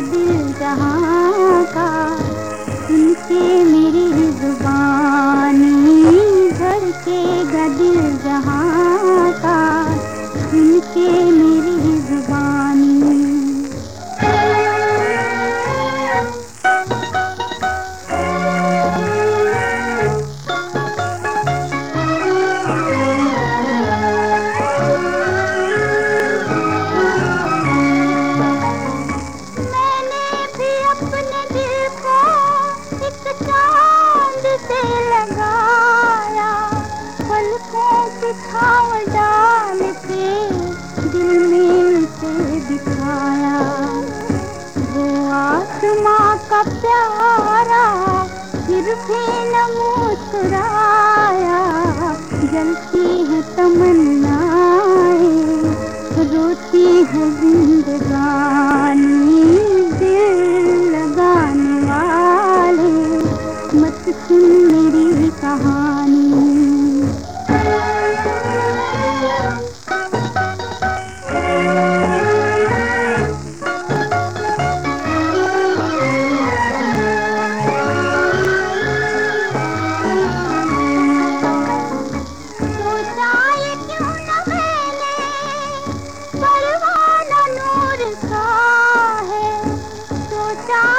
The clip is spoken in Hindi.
दिल जहाँ का सुन के मेरी जुबानी भर के। से लगाया पलकों पे छाव डाल के दिल में से दिखाया। वो आसमां का प्यारा, फिर भी न मुस्कुराया। जलती है तमन्नाएँ, रोती है जिंदगानी। 上